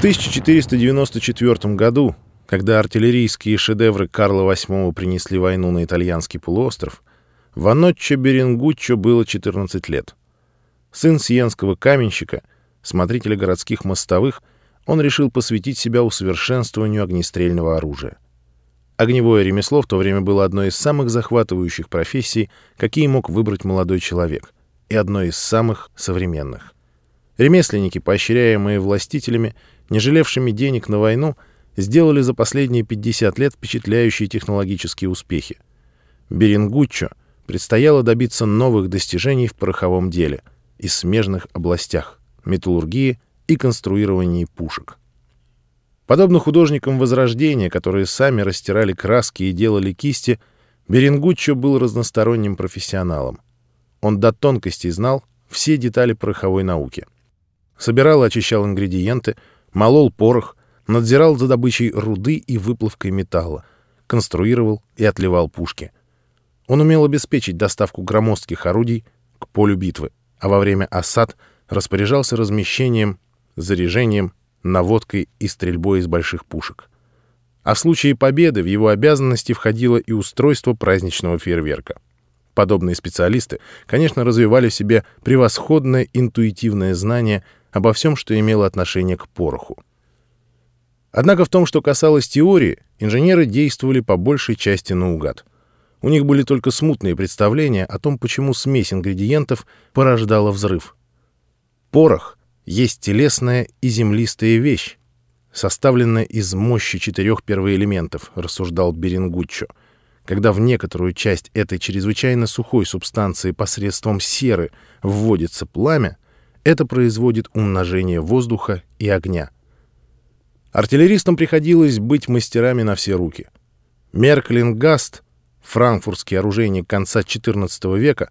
1494 году, когда артиллерийские шедевры Карла VIII принесли войну на итальянский полуостров, Ваноччо Берингуччо было 14 лет. Сын сиенского каменщика, смотрителя городских мостовых, он решил посвятить себя усовершенствованию огнестрельного оружия. Огневое ремесло в то время было одной из самых захватывающих профессий, какие мог выбрать молодой человек, и одной из самых современных. Ремесленники, поощряемые властителями, не жалевшими денег на войну, сделали за последние 50 лет впечатляющие технологические успехи. Берингуччо предстояло добиться новых достижений в пороховом деле и смежных областях — металлургии и конструировании пушек. Подобно художникам Возрождения, которые сами растирали краски и делали кисти, Берингуччо был разносторонним профессионалом. Он до тонкостей знал все детали пороховой науки. Собирал и очищал ингредиенты — молол порох, надзирал за добычей руды и выплавкой металла, конструировал и отливал пушки. Он умел обеспечить доставку громоздких орудий к полю битвы, а во время осад распоряжался размещением, заряжением, наводкой и стрельбой из больших пушек. А в случае победы в его обязанности входило и устройство праздничного фейерверка. Подобные специалисты, конечно, развивали в себе превосходное интуитивное знание обо всем, что имело отношение к пороху. Однако в том, что касалось теории, инженеры действовали по большей части наугад. У них были только смутные представления о том, почему смесь ингредиентов порождала взрыв. Порох есть телесная и землистая вещь, составленная из мощи четырех первоэлементов, рассуждал Берингуччо. Когда в некоторую часть этой чрезвычайно сухой субстанции посредством серы вводится пламя, это производит умножение воздуха и огня. Артиллеристам приходилось быть мастерами на все руки. Мерклингаст, франкфуртский оружейник конца XIV века,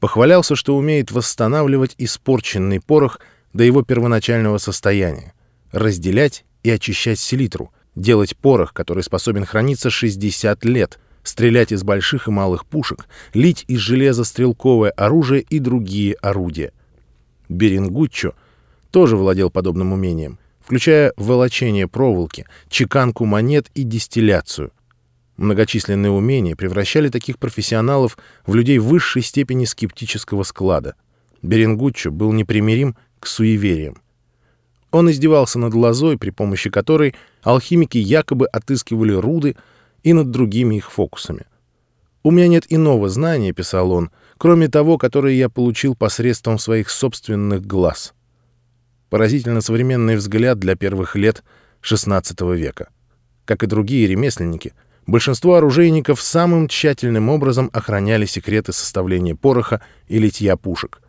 похвалялся, что умеет восстанавливать испорченный порох до его первоначального состояния, разделять и очищать селитру, делать порох, который способен храниться 60 лет, стрелять из больших и малых пушек, лить из железа стрелковое оружие и другие орудия. Берингуччо тоже владел подобным умением, включая волочение проволоки, чеканку монет и дистилляцию. Многочисленные умения превращали таких профессионалов в людей высшей степени скептического склада. Берингуччо был непримирим к суевериям. Он издевался над лозой, при помощи которой алхимики якобы отыскивали руды, и над другими их фокусами. «У меня нет иного знания», — писал он, кроме того, которое я получил посредством своих собственных глаз. Поразительно современный взгляд для первых лет XVI века. Как и другие ремесленники, большинство оружейников самым тщательным образом охраняли секреты составления пороха и литья пушек.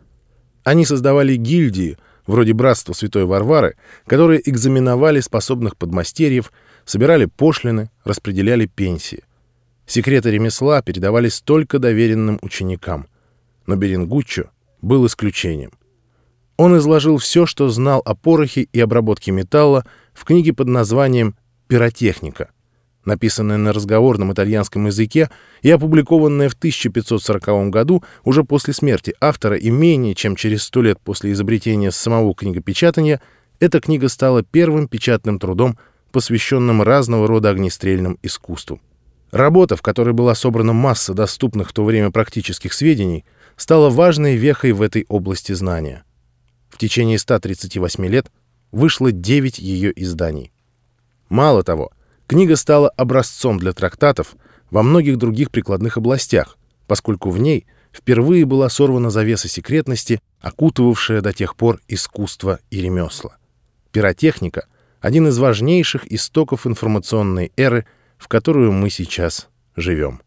Они создавали гильдии, вроде Братства Святой Варвары, которые экзаменовали способных подмастерьев, собирали пошлины, распределяли пенсии. Секреты ремесла передавались только доверенным ученикам но Берингуччо был исключением. Он изложил все, что знал о порохе и обработке металла в книге под названием «Пиротехника», написанная на разговорном итальянском языке и опубликованная в 1540 году уже после смерти автора и менее чем через сто лет после изобретения самого книгопечатания, эта книга стала первым печатным трудом, посвященным разного рода огнестрельным искусству. Работа, в которой была собрана масса доступных в то время практических сведений – стала важной вехой в этой области знания. В течение 138 лет вышло 9 ее изданий. Мало того, книга стала образцом для трактатов во многих других прикладных областях, поскольку в ней впервые была сорвана завеса секретности, окутывавшая до тех пор искусство и ремесла. Пиротехника — один из важнейших истоков информационной эры, в которую мы сейчас живем.